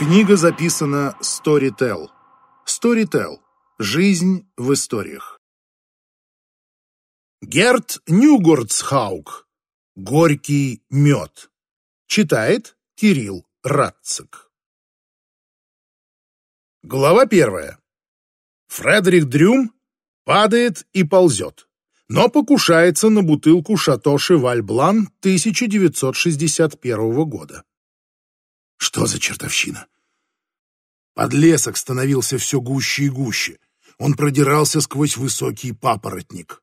Книга записана Storytel. Storytel. Жизнь в историях. Герт Нюгорцхаук. Горький мед. Читает Кирилл Радцик. Глава первая. Фредерик Дрюм падает и ползет, но покушается на бутылку «Шато Шеваль Блан» 1961 года. Что за чертовщина? Подлесок становился все гуще и гуще. Он продирался сквозь высокий папоротник.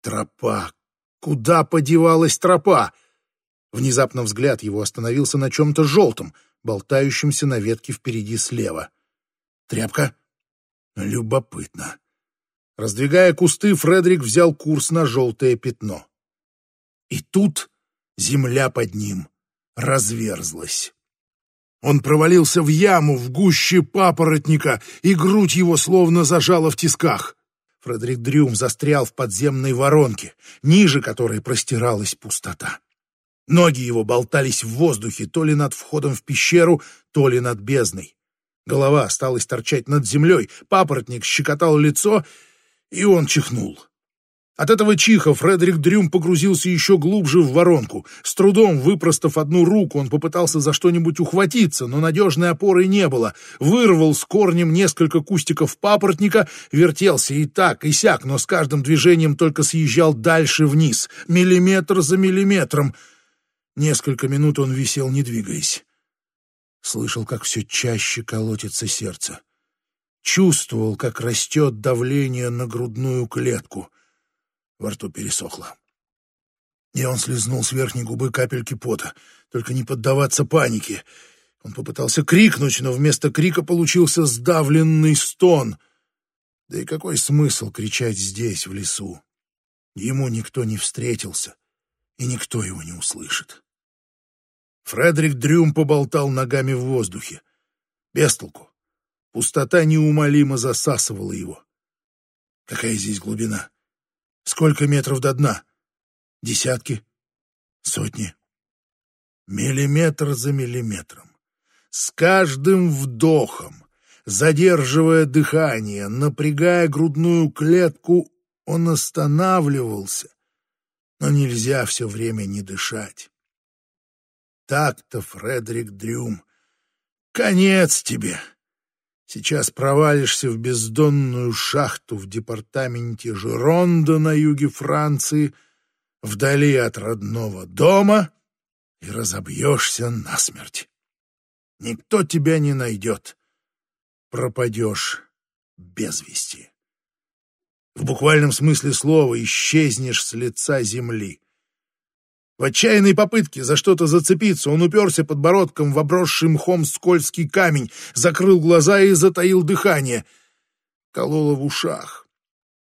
Тропа. Куда подевалась тропа? Внезапно взгляд его остановился на чем-то желтом, болтающемся на ветке впереди слева. Тряпка? Любопытно. Раздвигая кусты, Фредерик взял курс на желтое пятно. И тут земля под ним разверзлась. Он провалился в яму в гуще папоротника, и грудь его словно зажала в тисках. Фредерик Дрюм застрял в подземной воронке, ниже которой простиралась пустота. Ноги его болтались в воздухе то ли над входом в пещеру, то ли над бездной. Голова осталась торчать над землей, папоротник щекотал лицо, и он чихнул. От этого чиха Фредерик Дрюм погрузился еще глубже в воронку. С трудом выпростав одну руку, он попытался за что-нибудь ухватиться, но надежной опоры не было. Вырвал с корнем несколько кустиков папоротника, вертелся и так, и сяк, но с каждым движением только съезжал дальше вниз, миллиметр за миллиметром. Несколько минут он висел, не двигаясь. Слышал, как все чаще колотится сердце. Чувствовал, как растет давление на грудную клетку — во рту пересохло. И он слезнул с верхней губы капельки пота. Только не поддаваться панике. Он попытался крикнуть, но вместо крика получился сдавленный стон. Да и какой смысл кричать здесь, в лесу? Ему никто не встретился, и никто его не услышит. Фредерик Дрюм поболтал ногами в воздухе. Без толку. Пустота неумолимо засасывала его. Какая здесь глубина? Сколько метров до дна? Десятки? Сотни? Миллиметр за миллиметром. С каждым вдохом, задерживая дыхание, напрягая грудную клетку, он останавливался. Но нельзя все время не дышать. Так-то, Фредерик Дрюм, конец тебе. Сейчас провалишься в бездонную шахту в департаменте Жеронда на юге Франции, вдали от родного дома, и разобьешься насмерть. Никто тебя не найдет. Пропадешь без вести. В буквальном смысле слова исчезнешь с лица земли. В отчаянной попытке за что-то зацепиться он уперся подбородком в обросший мхом скользкий камень, закрыл глаза и затаил дыхание. Кололо в ушах.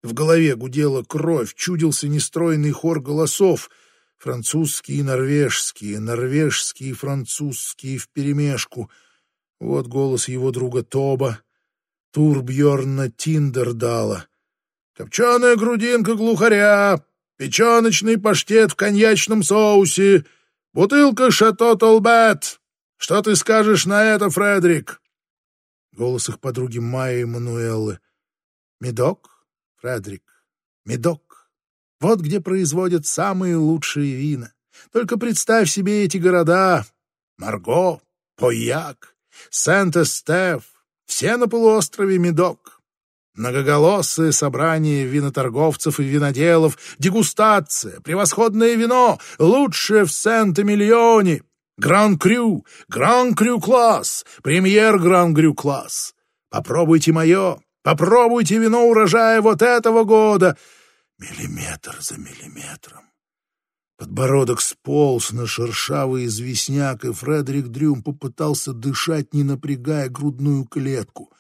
В голове гудела кровь, чудился нестройный хор голосов. Французские норвежские, норвежские французские вперемешку. Вот голос его друга Тоба, Турбьерна Тиндердала. «Копченая грудинка глухаря, печеночный паштет в коньячном соусе, бутылка «Шато Толбет». Что ты скажешь на это, Фредерик?» Голос их подруги Майи Мануэллы. «Медок, Фредерик, медок. Вот где производят самые лучшие вина. Только представь себе эти города. Марго, Пояк, Сент-Эстеф. Все на полуострове Медок. Многоголосые собрания виноторговцев и виноделов, дегустация, превосходное вино, лучшее в Сент-Эмильоне, Гран-Крю, Гран-Крю-класс, премьер-Гран-Крю-класс. Попробуйте мое, попробуйте вино урожая вот этого года. Миллиметр за миллиметром. Подбородок сполз на шершавый известняк, и Фредерик Дрюм попытался дышать, не напрягая грудную клетку —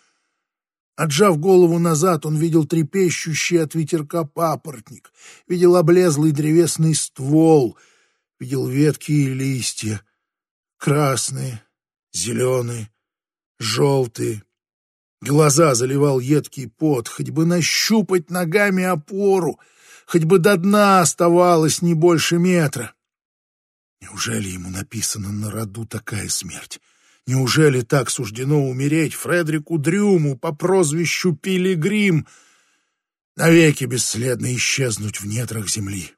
Отжав голову назад, он видел трепещущий от ветерка папоротник, видел облезлый древесный ствол, видел ветки и листья, красные, зеленые, желтые. Глаза заливал едкий пот, хоть бы нащупать ногами опору, хоть бы до дна оставалось не больше метра. Неужели ему написана на роду такая смерть? Неужели так суждено умереть Фредерику Дрюму по прозвищу Пилигрим, навеки бесследно исчезнуть в недрах земли?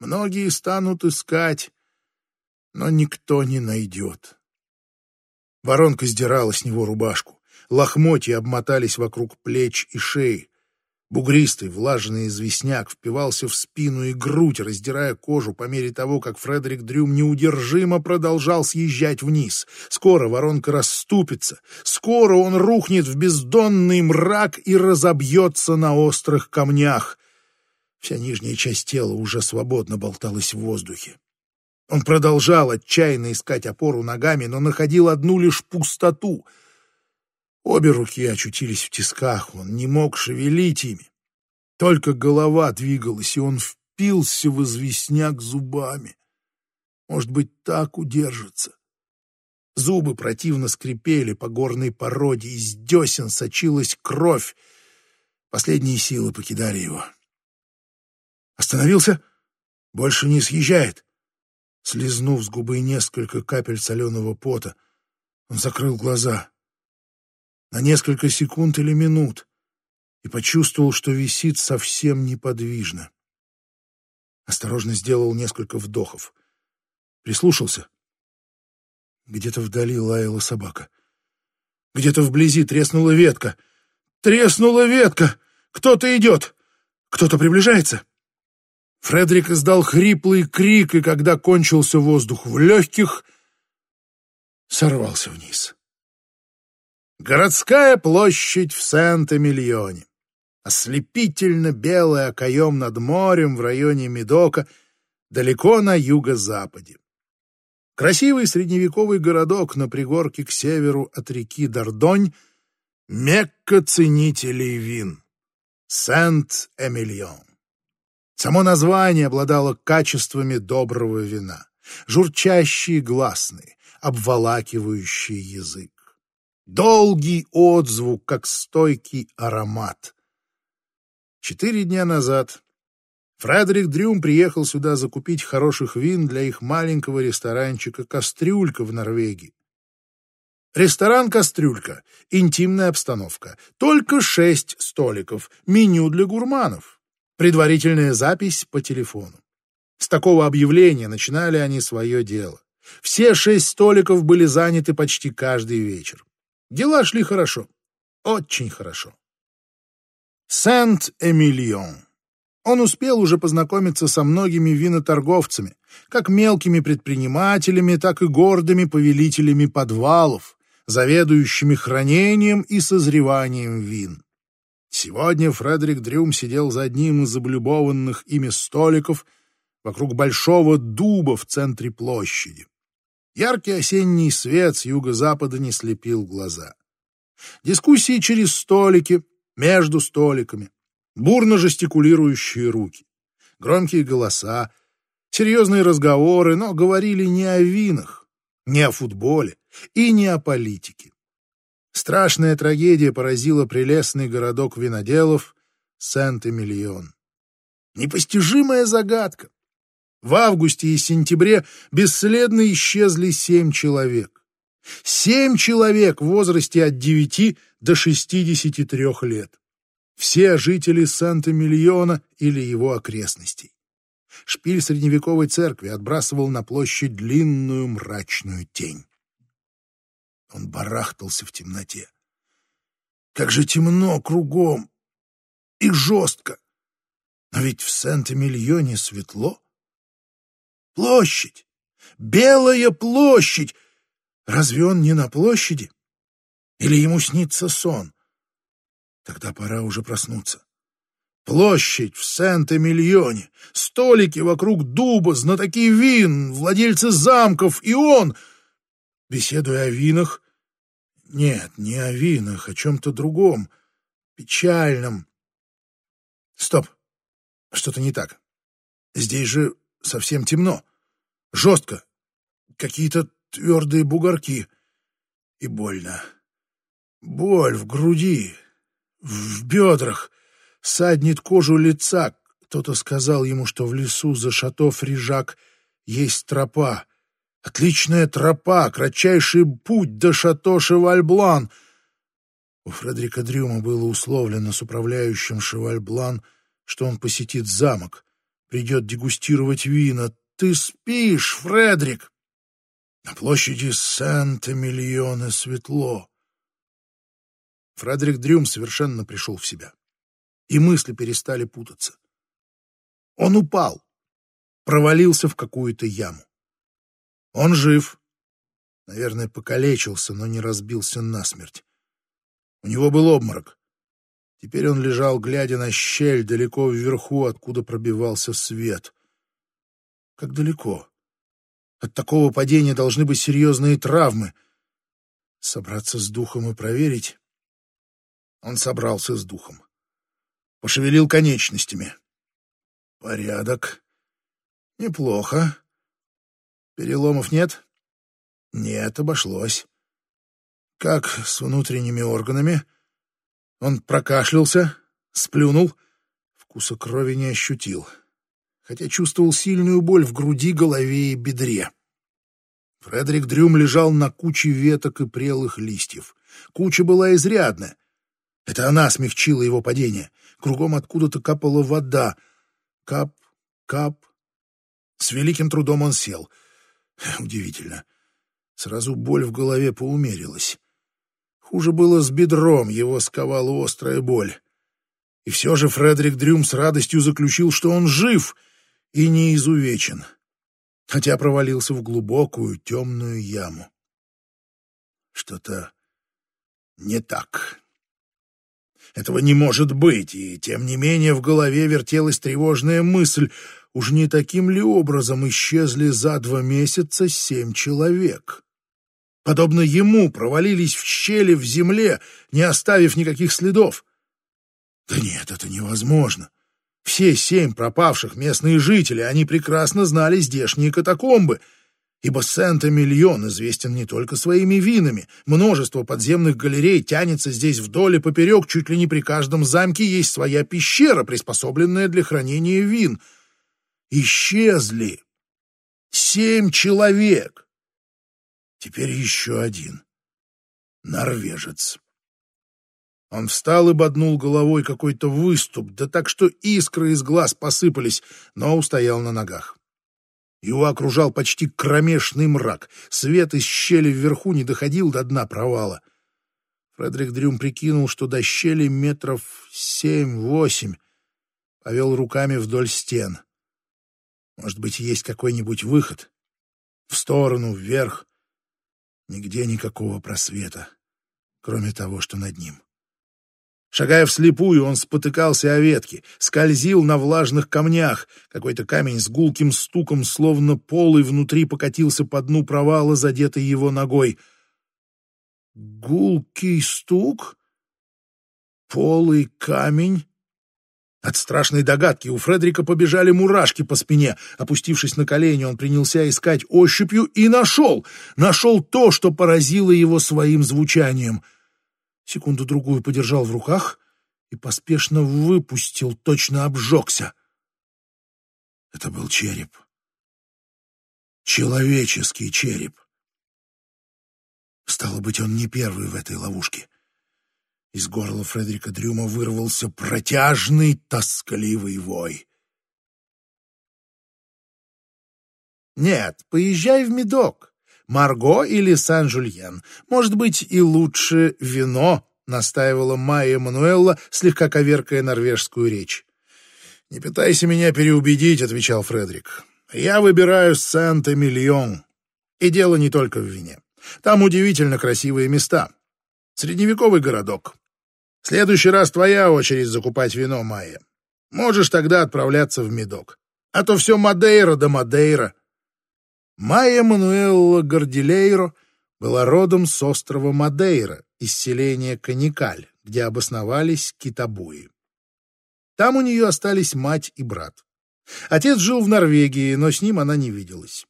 Многие станут искать, но никто не найдет. Воронка сдирала с него рубашку. Лохмотья обмотались вокруг плеч и шеи. Бугристый, влажный известняк впивался в спину и грудь, раздирая кожу по мере того, как Фредерик Дрюм неудержимо продолжал съезжать вниз. Скоро воронка расступится, скоро он рухнет в бездонный мрак и разобьется на острых камнях. Вся нижняя часть тела уже свободно болталась в воздухе. Он продолжал отчаянно искать опору ногами, но находил одну лишь пустоту — Обе руки очутились в тисках, он не мог шевелить ими. Только голова двигалась, и он впился в известняк зубами. Может быть, так удержится. Зубы противно скрипели по горной породе, из десен сочилась кровь. Последние силы покидали его. Остановился? Больше не съезжает. Слизнув с губы несколько капель соленого пота, он закрыл глаза на несколько секунд или минут и почувствовал, что висит совсем неподвижно. Осторожно сделал несколько вдохов. Прислушался. Где-то вдали лаяла собака. Где-то вблизи треснула ветка. Треснула ветка! Кто-то идет! Кто-то приближается! Фредерик издал хриплый крик, и когда кончился воздух в легких, сорвался вниз. Городская площадь в Сент-Эмильоне. Ослепительно белый окоем над морем в районе Медока, далеко на юго-западе. Красивый средневековый городок на пригорке к северу от реки Дордонь, Мекка ценителей вин. Сент-Эмильон. Само название обладало качествами доброго вина. Журчащие гласные, обволакивающие язык. Долгий отзвук, как стойкий аромат. Четыре дня назад Фредерик Дрюм приехал сюда закупить хороших вин для их маленького ресторанчика «Кастрюлька» в Норвегии. Ресторан «Кастрюлька», интимная обстановка, только шесть столиков, меню для гурманов, предварительная запись по телефону. С такого объявления начинали они свое дело. Все шесть столиков были заняты почти каждый вечер. Дела шли хорошо, очень хорошо. Сент-Эмильон. Он успел уже познакомиться со многими виноторговцами, как мелкими предпринимателями, так и гордыми повелителями подвалов, заведующими хранением и созреванием вин. Сегодня Фредерик Дрюм сидел за одним из облюбованных ими столиков вокруг большого дуба в центре площади. Яркий осенний свет с юго-запада не слепил глаза. Дискуссии через столики, между столиками, бурно жестикулирующие руки, громкие голоса, серьезные разговоры, но говорили не о винах, не о футболе и не о политике. Страшная трагедия поразила прелестный городок виноделов Сент-Эмильон. Непостижимая загадка. В августе и сентябре бесследно исчезли семь человек. Семь человек в возрасте от девяти до шестидесяти трех лет. Все жители Санта-Миллиона или его окрестностей. Шпиль средневековой церкви отбрасывал на площадь длинную мрачную тень. Он барахтался в темноте. Как же темно кругом и жестко. Но ведь в Санта-Миллионе светло. Площадь! Белая площадь! Разве он не на площади? Или ему снится сон? Тогда пора уже проснуться. Площадь в Сент-Эмильоне, столики вокруг дуба, знатоки вин, владельцы замков, и он, беседуя о винах, нет, не о винах, о чем-то другом, печальном. Стоп, что-то не так. Здесь же совсем темно, жестко, какие-то твердые бугорки и больно. Боль в груди, в бедрах, саднет кожу лица. Кто-то сказал ему, что в лесу за шато Фрижак есть тропа. Отличная тропа, кратчайший путь до шато Шевальблан. У Фредерика Дрюма было условлено с управляющим Шевальблан, что он посетит замок, придет дегустировать вина. Ты спишь, Фредерик? На площади Сент-Эмильоне светло. Фредерик Дрюм совершенно пришел в себя, и мысли перестали путаться. Он упал, провалился в какую-то яму. Он жив. Наверное, покалечился, но не разбился насмерть. У него был обморок. Теперь он лежал, глядя на щель далеко вверху, откуда пробивался свет. Как далеко? От такого падения должны быть серьезные травмы. Собраться с духом и проверить? Он собрался с духом. Пошевелил конечностями. Порядок. Неплохо. Переломов нет? Нет, обошлось. Как с внутренними органами? Он прокашлялся, сплюнул, вкуса крови не ощутил, хотя чувствовал сильную боль в груди, голове и бедре. Фредерик Дрюм лежал на куче веток и прелых листьев. Куча была изрядная. Это она смягчила его падение. Кругом откуда-то капала вода. Кап, кап. С великим трудом он сел — Удивительно. Сразу боль в голове поумерилась. Хуже было с бедром, его сковала острая боль. И все же Фредерик Дрюм с радостью заключил, что он жив и не изувечен, хотя провалился в глубокую темную яму. Что-то не так. Этого не может быть, и тем не менее в голове вертелась тревожная мысль — Уж не таким ли образом исчезли за два месяца семь человек? Подобно ему провалились в щели в земле, не оставив никаких следов. Да нет, это невозможно. Все семь пропавших местные жители, они прекрасно знали здешние катакомбы, ибо Сент-Эмильон известен не только своими винами. Множество подземных галерей тянется здесь вдоль и поперек, чуть ли не при каждом замке есть своя пещера, приспособленная для хранения вин — исчезли. Семь человек. Теперь еще один. Норвежец. Он встал и боднул головой какой-то выступ, да так что искры из глаз посыпались, но устоял на ногах. Его окружал почти кромешный мрак. Свет из щели вверху не доходил до дна провала. Фредерик Дрюм прикинул, что до щели метров семь-восемь. Повел руками вдоль стен. Может быть, есть какой-нибудь выход? В сторону, вверх. Нигде никакого просвета, кроме того, что над ним. Шагая вслепую, он спотыкался о ветки, скользил на влажных камнях. Какой-то камень с гулким стуком, словно полый внутри покатился по дну провала, задетый его ногой. Гулкий стук? Полый камень? От страшной догадки у Фредерика побежали мурашки по спине. Опустившись на колени, он принялся искать ощупью и нашел. Нашел то, что поразило его своим звучанием. Секунду-другую подержал в руках и поспешно выпустил, точно обжегся. Это был череп. Человеческий череп. Стало быть, он не первый в этой ловушке. Из горла Фредерика Дрюма вырвался протяжный, тоскливый вой. «Нет, поезжай в Медок. Марго или Сан-Жульен. Может быть, и лучше вино», — настаивала Майя Мануэлла, слегка коверкая норвежскую речь. «Не пытайся меня переубедить», — отвечал Фредерик. «Я выбираю Сент-Эмильон. И дело не только в вине. Там удивительно красивые места. Средневековый городок, следующий раз твоя очередь закупать вино, Майя. Можешь тогда отправляться в Медок. А то все Мадейра да Мадейра. Майя Мануэлла Гордилейро была родом с острова Мадейра, из селения Каникаль, где обосновались китобуи. Там у нее остались мать и брат. Отец жил в Норвегии, но с ним она не виделась.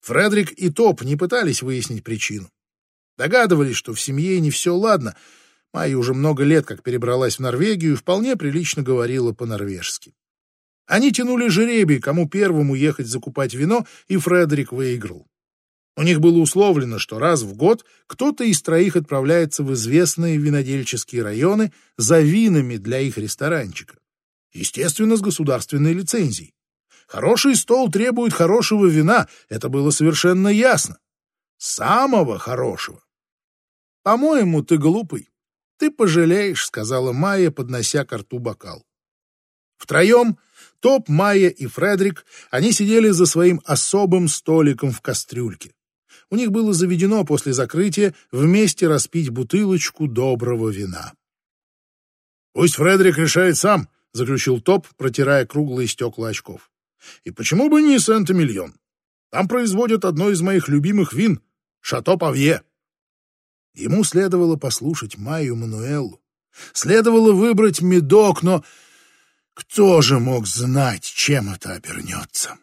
Фредерик и Топ не пытались выяснить причину. Догадывались, что в семье не все ладно — Майя уже много лет как перебралась в Норвегию и вполне прилично говорила по-норвежски. Они тянули жеребий, кому первому ехать закупать вино, и Фредерик выиграл. У них было условлено, что раз в год кто-то из троих отправляется в известные винодельческие районы за винами для их ресторанчика. Естественно, с государственной лицензией. Хороший стол требует хорошего вина, это было совершенно ясно. Самого хорошего. «По-моему, ты глупый. Ты пожалеешь», — сказала Майя, поднося к рту бокал. Втроем, Топ, Майя и Фредерик, они сидели за своим особым столиком в кастрюльке. У них было заведено после закрытия вместе распить бутылочку доброго вина. «Пусть Фредерик решает сам», — заключил Топ, протирая круглые стекла очков. «И почему бы не Сент-Эмильон? Там производят одно из моих любимых вин — Шато Павье». Ему следовало послушать Майю Мануэлу. Следовало выбрать медок, но кто же мог знать, чем это обернется?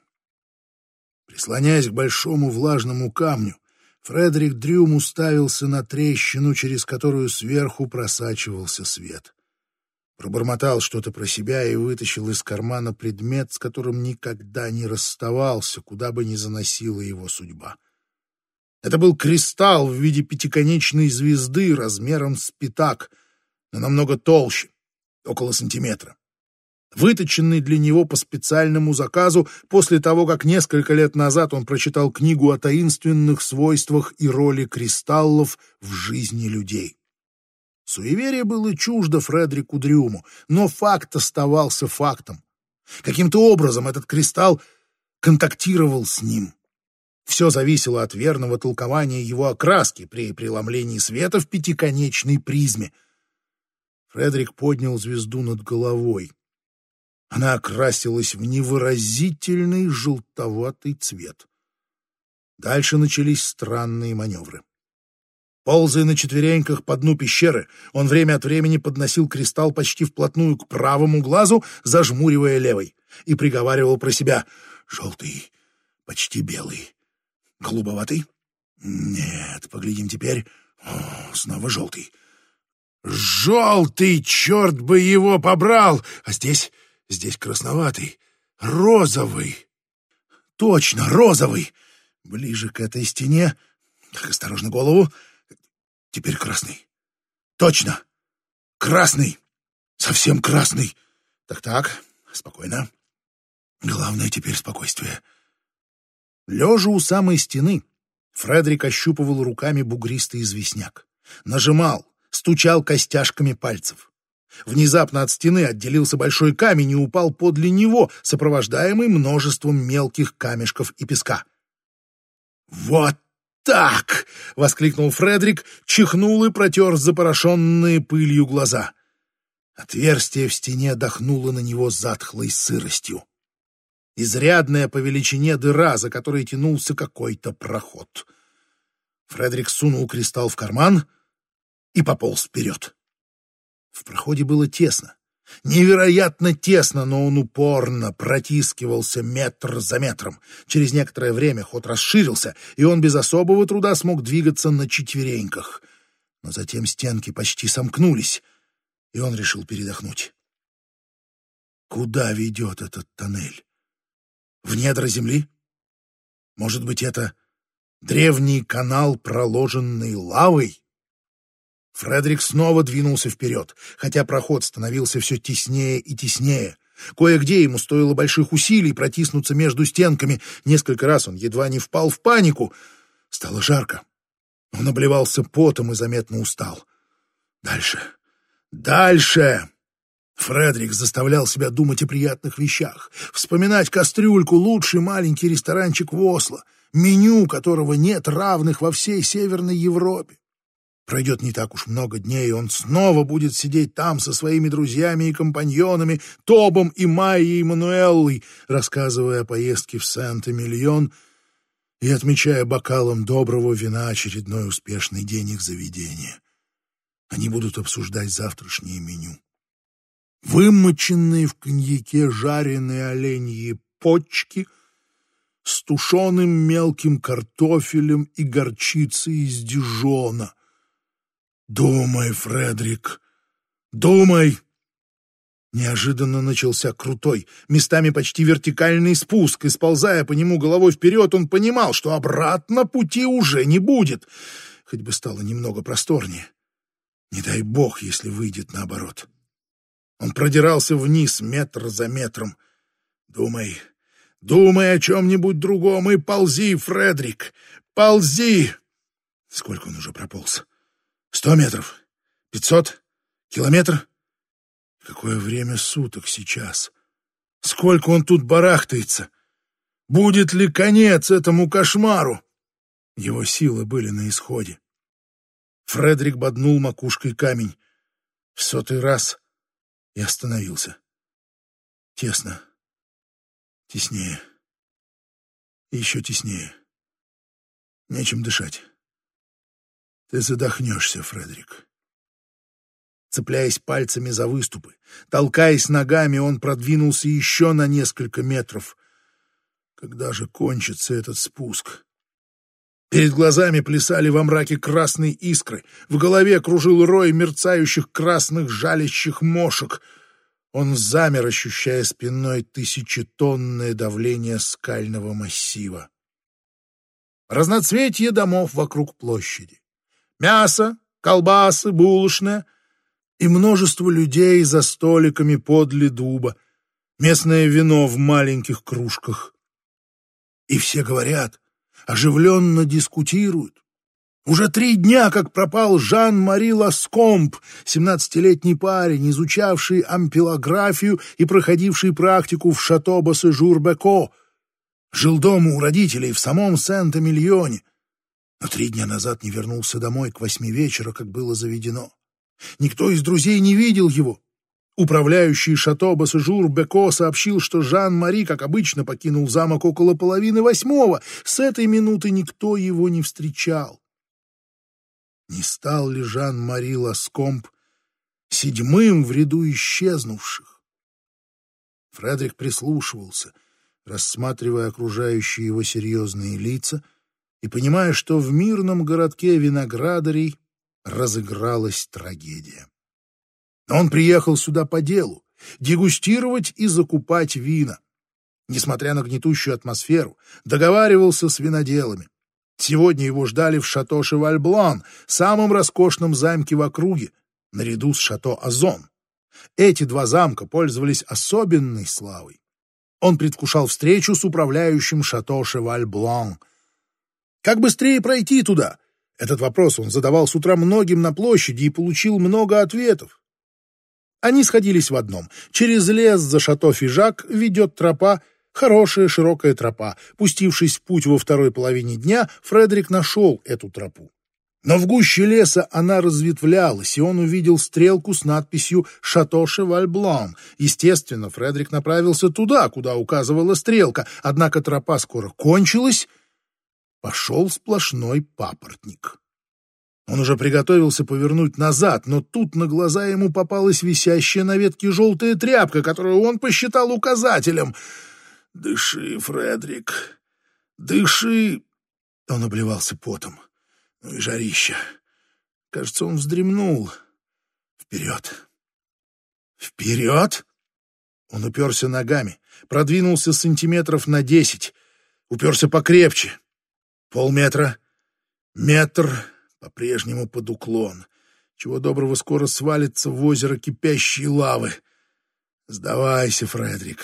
Прислоняясь к большому влажному камню, Фредерик Дрюм уставился на трещину, через которую сверху просачивался свет. Пробормотал что-то про себя и вытащил из кармана предмет, с которым никогда не расставался, куда бы ни заносила его судьба. Это был кристалл в виде пятиконечной звезды размером с пятак, но намного толще, около сантиметра. Выточенный для него по специальному заказу после того, как несколько лет назад он прочитал книгу о таинственных свойствах и роли кристаллов в жизни людей. Суеверие было чуждо Фредерику Дрюму, но факт оставался фактом. Каким-то образом этот кристалл контактировал с ним. Все зависело от верного толкования его окраски при преломлении света в пятиконечной призме. Фредерик поднял звезду над головой. Она окрасилась в невыразительный желтоватый цвет. Дальше начались странные маневры. Ползая на четвереньках по дну пещеры, он время от времени подносил кристалл почти вплотную к правому глазу, зажмуривая левый, и приговаривал про себя «желтый, почти белый, Голубоватый? Нет, поглядим теперь. О, снова желтый. Желтый, черт бы его побрал! А здесь, здесь красноватый, розовый. Точно, розовый. Ближе к этой стене. Так, осторожно голову. Теперь красный. Точно. Красный. Совсем красный. Так-так, спокойно. Главное теперь спокойствие. Лежа у самой стены, Фредерик ощупывал руками бугристый известняк. Нажимал, стучал костяшками пальцев. Внезапно от стены отделился большой камень и упал подле него, сопровождаемый множеством мелких камешков и песка. «Вот так!» — воскликнул Фредерик, чихнул и протер запорошенные пылью глаза. Отверстие в стене дохнуло на него затхлой сыростью изрядная по величине дыра, за которой тянулся какой-то проход. Фредерик сунул кристалл в карман и пополз вперед. В проходе было тесно, невероятно тесно, но он упорно протискивался метр за метром. Через некоторое время ход расширился, и он без особого труда смог двигаться на четвереньках. Но затем стенки почти сомкнулись, и он решил передохнуть. Куда ведет этот тоннель? В недра земли? Может быть, это древний канал, проложенный лавой? Фредерик снова двинулся вперед, хотя проход становился все теснее и теснее. Кое-где ему стоило больших усилий протиснуться между стенками. Несколько раз он едва не впал в панику. Стало жарко. Он обливался потом и заметно устал. Дальше. Дальше! Фредерик заставлял себя думать о приятных вещах, вспоминать кастрюльку, лучший маленький ресторанчик в Осло, меню которого нет равных во всей Северной Европе. Пройдет не так уж много дней, и он снова будет сидеть там со своими друзьями и компаньонами, Тобом и Майей и Мануэллой, рассказывая о поездке в Сент-Эмильон и отмечая бокалом доброго вина очередной успешный день их заведения. Они будут обсуждать завтрашнее меню вымоченные в коньяке жареные оленьи почки с тушеным мелким картофелем и горчицей из Дижона. Думай, Фредерик, думай! Неожиданно начался крутой, местами почти вертикальный спуск, и, сползая по нему головой вперед, он понимал, что обратно пути уже не будет, хоть бы стало немного просторнее. Не дай бог, если выйдет наоборот. Он продирался вниз метр за метром. Думай, думай о чем-нибудь другом и ползи, Фредрик, ползи! Сколько он уже прополз? Сто метров? Пятьсот? Километр? Какое время суток сейчас? Сколько он тут барахтается? Будет ли конец этому кошмару? Его силы были на исходе. Фредерик боднул макушкой камень. В сотый раз и остановился. Тесно. Теснее. И еще теснее. Нечем дышать. Ты задохнешься, Фредерик. Цепляясь пальцами за выступы, толкаясь ногами, он продвинулся еще на несколько метров. Когда же кончится этот спуск? Перед глазами плясали во мраке красные искры, в голове кружил рой мерцающих красных жалящих мошек. Он замер, ощущая спиной тысячетонное давление скального массива. Разноцветье домов вокруг площади. Мясо, колбасы, булочная и множество людей за столиками подле дуба, местное вино в маленьких кружках. И все говорят — оживленно дискутируют. Уже три дня, как пропал Жан-Мари Ласкомп, семнадцатилетний парень, изучавший ампилографию и проходивший практику в шато Бассежур-Беко. Жил дома у родителей в самом Сент-Эмильоне, но три дня назад не вернулся домой к восьми вечера, как было заведено. Никто из друзей не видел его. Управляющий шато Бассежур Беко сообщил, что Жан-Мари, как обычно, покинул замок около половины восьмого. С этой минуты никто его не встречал. Не стал ли Жан-Мари Ласкомп седьмым в ряду исчезнувших? Фредерик прислушивался, рассматривая окружающие его серьезные лица и понимая, что в мирном городке виноградарей разыгралась трагедия. Он приехал сюда по делу, дегустировать и закупать вина. Несмотря на гнетущую атмосферу, договаривался с виноделами. Сегодня его ждали в шато Шевальблан, самом роскошном замке в округе, наряду с шато Озон. Эти два замка пользовались особенной славой. Он предвкушал встречу с управляющим шато Шевальблан. Как быстрее пройти туда? Этот вопрос он задавал с утра многим на площади и получил много ответов. Они сходились в одном. Через лес за шато Фижак ведет тропа, хорошая широкая тропа. Пустившись в путь во второй половине дня, Фредерик нашел эту тропу. Но в гуще леса она разветвлялась, и он увидел стрелку с надписью «Шато Шевальблан». Естественно, Фредерик направился туда, куда указывала стрелка, однако тропа скоро кончилась, пошел сплошной папоротник. Он уже приготовился повернуть назад, но тут на глаза ему попалась висящая на ветке желтая тряпка, которую он посчитал указателем. «Дыши, Фредрик, дыши!» Он обливался потом. Ну и жарища. Кажется, он вздремнул. Вперед! Вперед! Он уперся ногами, продвинулся сантиметров на десять, уперся покрепче. Полметра, метр по-прежнему под уклон. Чего доброго скоро свалится в озеро кипящей лавы. Сдавайся, Фредерик.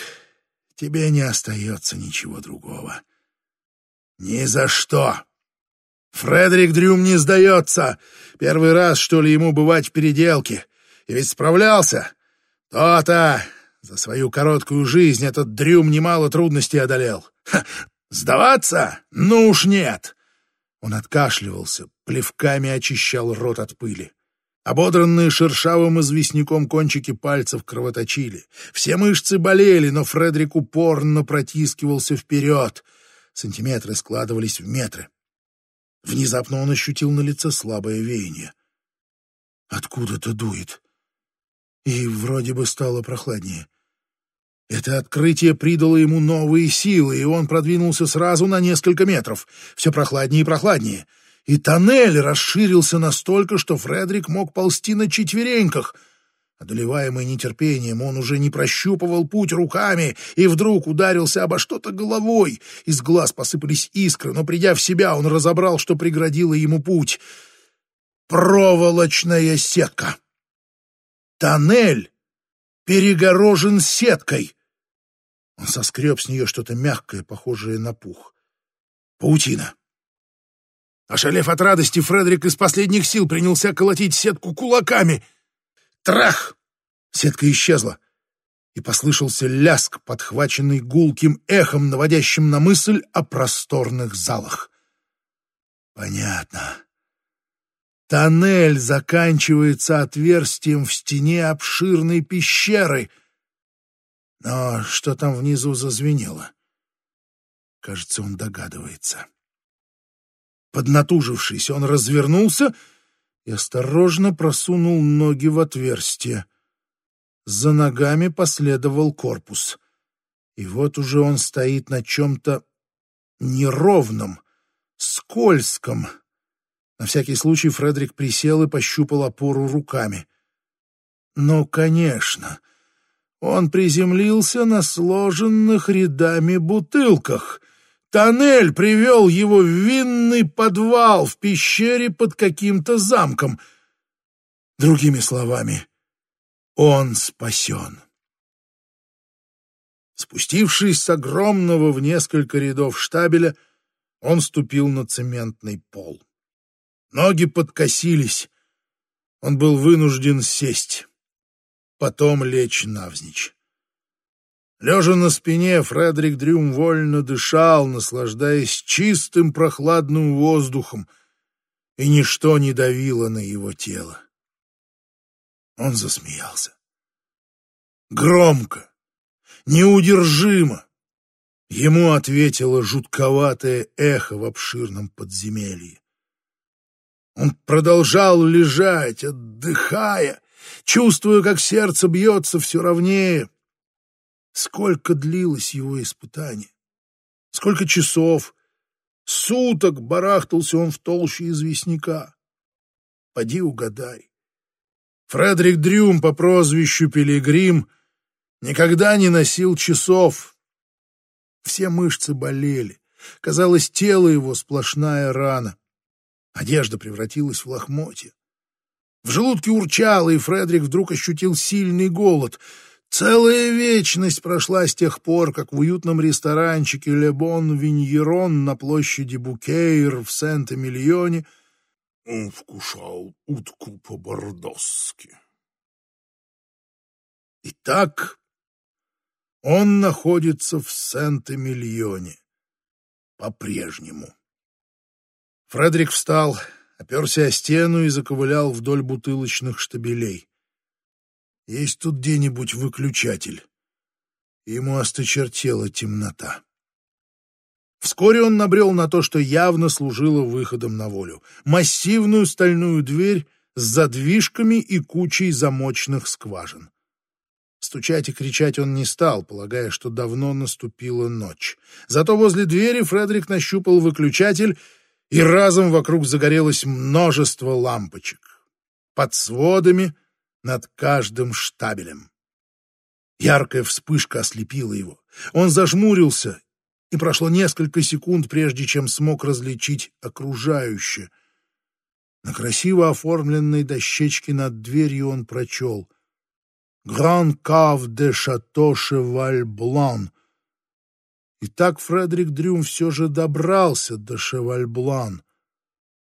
Тебе не остается ничего другого. Ни за что. Фредерик Дрюм не сдается. Первый раз, что ли, ему бывать в переделке. И ведь справлялся. То-то. За свою короткую жизнь этот Дрюм немало трудностей одолел. Ха, сдаваться? Ну уж нет. Он откашливался, плевками очищал рот от пыли. Ободранные шершавым известняком кончики пальцев кровоточили. Все мышцы болели, но Фредерик упорно протискивался вперед. Сантиметры складывались в метры. Внезапно он ощутил на лице слабое веяние. Откуда-то дует. И вроде бы стало прохладнее. Это открытие придало ему новые силы, и он продвинулся сразу на несколько метров. Все прохладнее и прохладнее. И тоннель расширился настолько, что Фредерик мог ползти на четвереньках. Одолеваемый нетерпением, он уже не прощупывал путь руками и вдруг ударился обо что-то головой. Из глаз посыпались искры, но, придя в себя, он разобрал, что преградило ему путь. Проволочная сетка. Тоннель перегорожен сеткой. Он соскреб с нее что-то мягкое, похожее на пух. Паутина. Ошалев от радости, Фредерик из последних сил принялся колотить сетку кулаками. Трах! Сетка исчезла, и послышался ляск, подхваченный гулким эхом, наводящим на мысль о просторных залах. Понятно. Тоннель заканчивается отверстием в стене обширной пещеры. Но что там внизу зазвенело? Кажется, он догадывается. Поднатужившись, он развернулся и осторожно просунул ноги в отверстие. За ногами последовал корпус. И вот уже он стоит на чем-то неровном, скользком, на всякий случай Фредерик присел и пощупал опору руками. Ну, конечно, он приземлился на сложенных рядами бутылках. Тоннель привел его в винный подвал в пещере под каким-то замком. Другими словами, он спасен. Спустившись с огромного в несколько рядов штабеля, он ступил на цементный пол. Ноги подкосились. Он был вынужден сесть, потом лечь навзничь. Лежа на спине, Фредерик Дрюм вольно дышал, наслаждаясь чистым прохладным воздухом, и ничто не давило на его тело. Он засмеялся. Громко, неудержимо. Ему ответило жутковатое эхо в обширном подземелье. Он продолжал лежать, отдыхая, чувствуя, как сердце бьется все ровнее. Сколько длилось его испытание? Сколько часов, суток барахтался он в толще известняка? Поди угадай. Фредерик Дрюм по прозвищу Пилигрим никогда не носил часов. Все мышцы болели. Казалось, тело его сплошная рана. Одежда превратилась в лохмотья. В желудке урчало, и Фредерик вдруг ощутил сильный голод. Целая вечность прошла с тех пор, как в уютном ресторанчике «Лебон Виньерон» на площади Букейр в Сент-Эмильоне он вкушал утку по-бордосски. Итак, он находится в Сент-Эмильоне по-прежнему. Фредерик встал, оперся о стену и заковылял вдоль бутылочных штабелей. Есть тут где-нибудь выключатель. Ему осточертела темнота. Вскоре он набрел на то, что явно служило выходом на волю. Массивную стальную дверь с задвижками и кучей замочных скважин. Стучать и кричать он не стал, полагая, что давно наступила ночь. Зато возле двери Фредерик нащупал выключатель и разом вокруг загорелось множество лампочек. Под сводами, над каждым штабелем. Яркая вспышка ослепила его. Он зажмурился, и прошло несколько секунд, прежде чем смог различить окружающее. На красиво оформленной дощечке над дверью он прочел «Гран Кав де Шато Шеваль Блан», и так Фредерик Дрюм все же добрался до Шевальблан.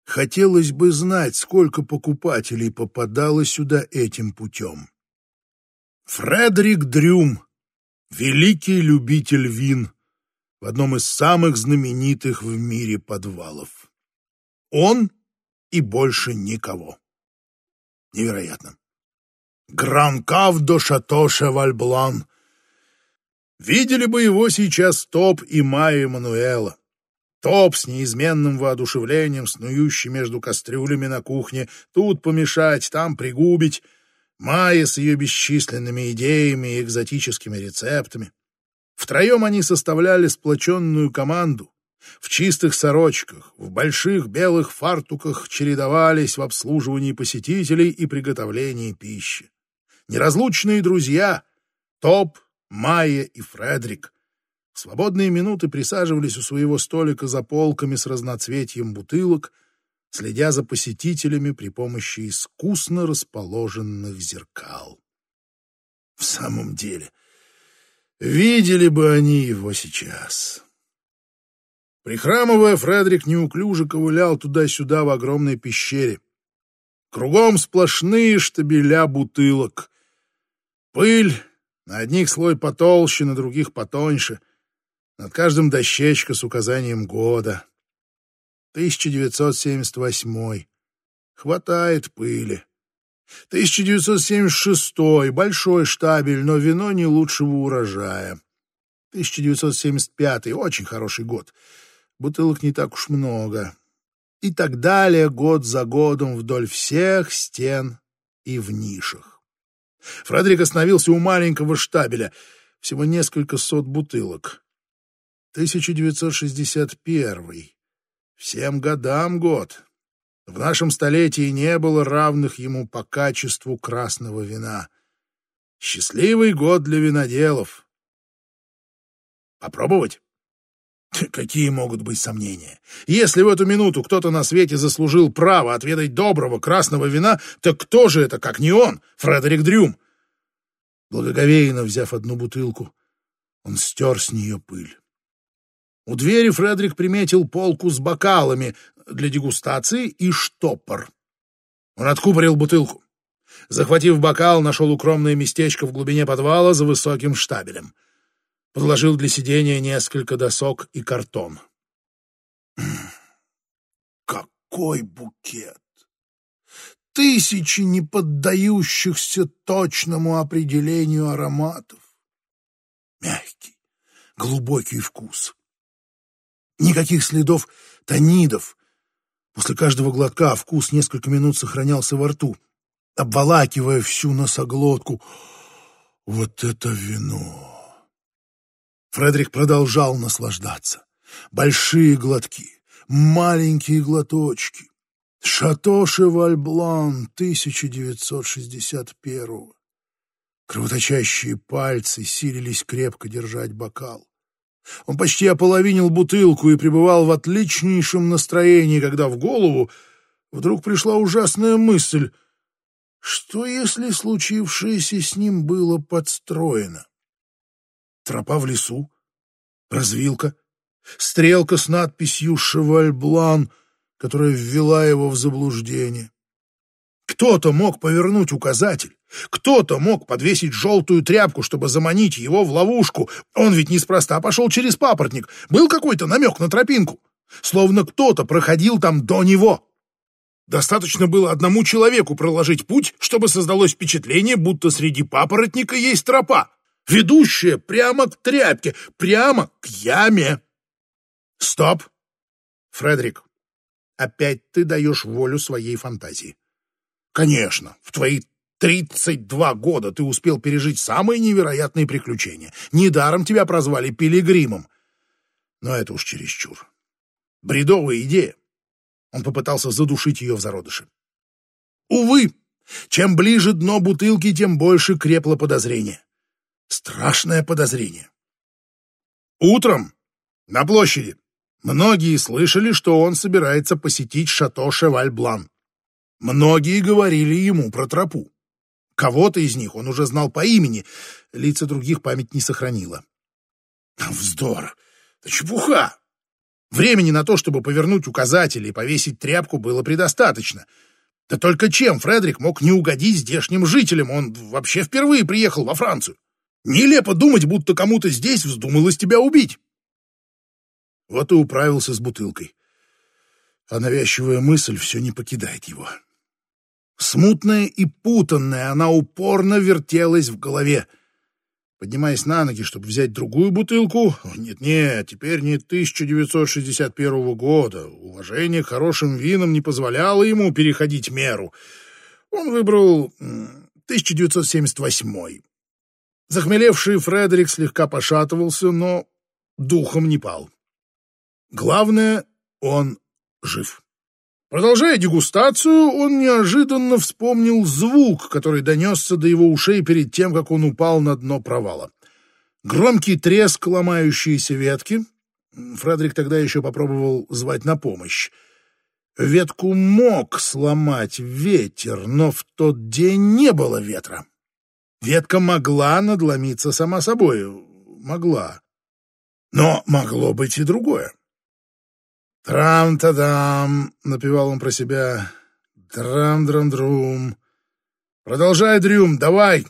Хотелось бы знать, сколько покупателей попадало сюда этим путем. Фредерик Дрюм, великий любитель вин, в одном из самых знаменитых в мире подвалов. Он и больше никого. Невероятно. Гранкав до Шато Шевальблан — Видели бы его сейчас Топ и Майя Мануэла. Топ с неизменным воодушевлением, снующий между кастрюлями на кухне, тут помешать, там пригубить. Майя с ее бесчисленными идеями и экзотическими рецептами. Втроем они составляли сплоченную команду. В чистых сорочках, в больших белых фартуках чередовались в обслуживании посетителей и приготовлении пищи. неразлучные друзья Топ, Майя и Фредерик. Свободные минуты присаживались у своего столика за полками с разноцветием бутылок, следя за посетителями при помощи искусно расположенных зеркал. В самом деле, видели бы они его сейчас. Прихрамывая, Фредерик неуклюже ковылял туда-сюда в огромной пещере. Кругом сплошные штабеля бутылок. Пыль, на одних слой потолще, на других потоньше. Над каждым дощечка с указанием года. 1978. Хватает пыли. 1976. Большой штабель, но вино не лучшего урожая. 1975. Очень хороший год. Бутылок не так уж много. И так далее год за годом вдоль всех стен и в нишах. Фредерик остановился у маленького штабеля. Всего несколько сот бутылок. 1961. Всем годам год. В нашем столетии не было равных ему по качеству красного вина. Счастливый год для виноделов. Попробовать? Какие могут быть сомнения? Если в эту минуту кто-то на свете заслужил право отведать доброго красного вина, так кто же это, как не он, Фредерик Дрюм? Благоговейно взяв одну бутылку, он стер с нее пыль. У двери Фредерик приметил полку с бокалами для дегустации и штопор. Он откупорил бутылку. Захватив бокал, нашел укромное местечко в глубине подвала за высоким штабелем — подложил для сидения несколько досок и картон. Какой букет! Тысячи неподдающихся точному определению ароматов. Мягкий, глубокий вкус. Никаких следов тонидов. После каждого глотка вкус несколько минут сохранялся во рту, обволакивая всю носоглотку. Вот это вино! Фредерик продолжал наслаждаться. Большие глотки, маленькие глоточки. Шато Шевальблан 1961 Кровоточащие пальцы силились крепко держать бокал. Он почти ополовинил бутылку и пребывал в отличнейшем настроении, когда в голову вдруг пришла ужасная мысль. Что, если случившееся с ним было подстроено? Тропа в лесу, развилка, стрелка с надписью «Шевальблан», которая ввела его в заблуждение. Кто-то мог повернуть указатель, кто-то мог подвесить желтую тряпку, чтобы заманить его в ловушку. Он ведь неспроста пошел через папоротник, был какой-то намек на тропинку, словно кто-то проходил там до него. Достаточно было одному человеку проложить путь, чтобы создалось впечатление, будто среди папоротника есть тропа ведущая прямо к тряпке, прямо к яме. Стоп! Фредерик, опять ты даешь волю своей фантазии. Конечно, в твои тридцать два года ты успел пережить самые невероятные приключения. Недаром тебя прозвали пилигримом. Но это уж чересчур. Бредовая идея. Он попытался задушить ее в зародыше. Увы, чем ближе дно бутылки, тем больше крепло подозрение. Страшное подозрение. Утром на площади многие слышали, что он собирается посетить шато Шеваль-Блан. Многие говорили ему про тропу. Кого-то из них он уже знал по имени, лица других память не сохранила. Вздор! Да чепуха! Времени на то, чтобы повернуть указатели и повесить тряпку, было предостаточно. Да только чем Фредерик мог не угодить здешним жителям? Он вообще впервые приехал во Францию. Нелепо думать, будто кому-то здесь вздумалось тебя убить. Вот и управился с бутылкой. А навязчивая мысль все не покидает его. Смутная и путанная, она упорно вертелась в голове. Поднимаясь на ноги, чтобы взять другую бутылку, нет-нет, теперь не 1961 года, уважение к хорошим винам не позволяло ему переходить меру. Он выбрал 1978 Захмелевший Фредерик слегка пошатывался, но духом не пал. Главное, он жив. Продолжая дегустацию, он неожиданно вспомнил звук, который донесся до его ушей перед тем, как он упал на дно провала. Громкий треск ломающейся ветки. Фредерик тогда еще попробовал звать на помощь. Ветку мог сломать ветер, но в тот день не было ветра. Ветка могла надломиться сама собой. Могла. Но могло быть и другое. «Трам-та-дам!» — напевал он про себя. «Драм-драм-друм!» «Продолжай, Дрюм, давай!»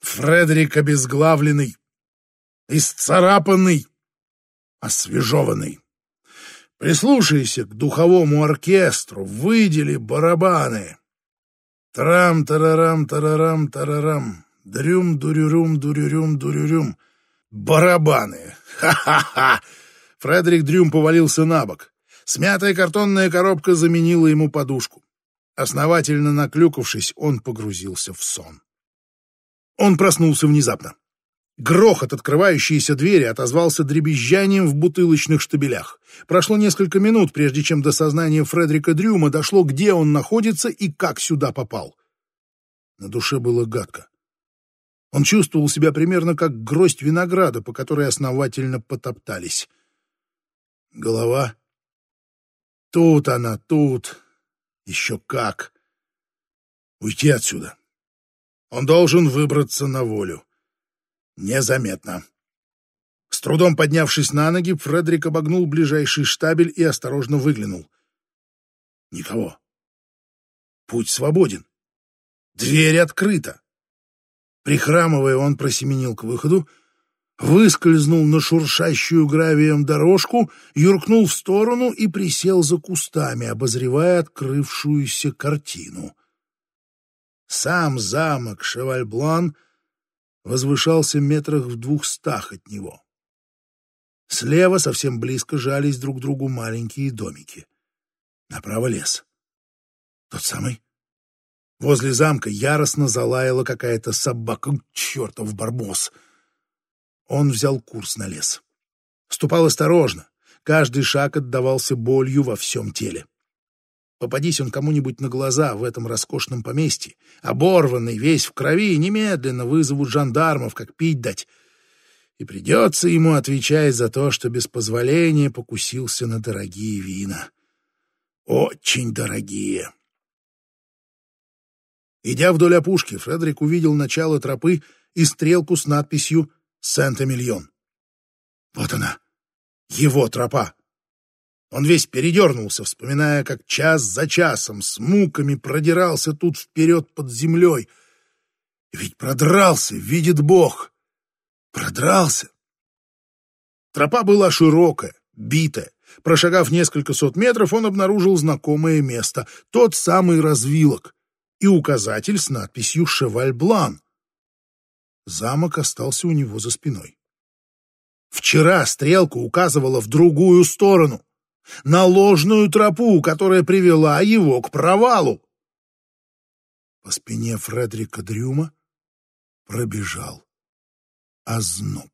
Фредерик обезглавленный, исцарапанный, освежеванный. Прислушайся к духовому оркестру, выдели барабаны. Трам-тарарам-тарарам-тарарам, дрюм-дурюрюм-дурюрюм-дурюрюм. Барабаны! Ха-ха-ха! Фредерик Дрюм повалился на бок. Смятая картонная коробка заменила ему подушку. Основательно наклюкавшись, он погрузился в сон. Он проснулся внезапно. Грохот открывающейся двери отозвался дребезжанием в бутылочных штабелях. Прошло несколько минут, прежде чем до сознания Фредерика Дрюма дошло, где он находится и как сюда попал. На душе было гадко. Он чувствовал себя примерно как гроздь винограда, по которой основательно потоптались. Голова. Тут она, тут. Еще как. Уйти отсюда. Он должен выбраться на волю. Незаметно. С трудом поднявшись на ноги, Фредерик обогнул ближайший штабель и осторожно выглянул. Никого. Путь свободен. Дверь открыта. Прихрамывая, он просеменил к выходу, выскользнул на шуршащую гравием дорожку, юркнул в сторону и присел за кустами, обозревая открывшуюся картину. Сам замок Шевальблан возвышался метрах в двухстах от него. Слева совсем близко жались друг к другу маленькие домики. Направо лес. Тот самый. Возле замка яростно залаяла какая-то собака. Чертов барбос! — он взял курс на лес. Ступал осторожно. Каждый шаг отдавался болью во всем теле. Попадись он кому-нибудь на глаза в этом роскошном поместье, оборванный, весь в крови, немедленно вызовут жандармов, как пить дать. И придется ему отвечать за то, что без позволения покусился на дорогие вина. Очень дорогие. Идя вдоль опушки, Фредерик увидел начало тропы и стрелку с надписью Сент-Эмильон. Вот она, его тропа. Он весь передернулся, вспоминая, как час за часом с муками продирался тут вперед под землей. Ведь продрался, видит Бог. Продрался. Тропа была широкая, битая. Прошагав несколько сот метров, он обнаружил знакомое место, тот самый развилок и указатель с надписью «Шеваль-Блан». Замок остался у него за спиной. Вчера стрелка указывала в другую сторону, на ложную тропу, которая привела его к провалу. По спине Фредерика Дрюма пробежал озноб.